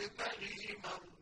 عبده مريما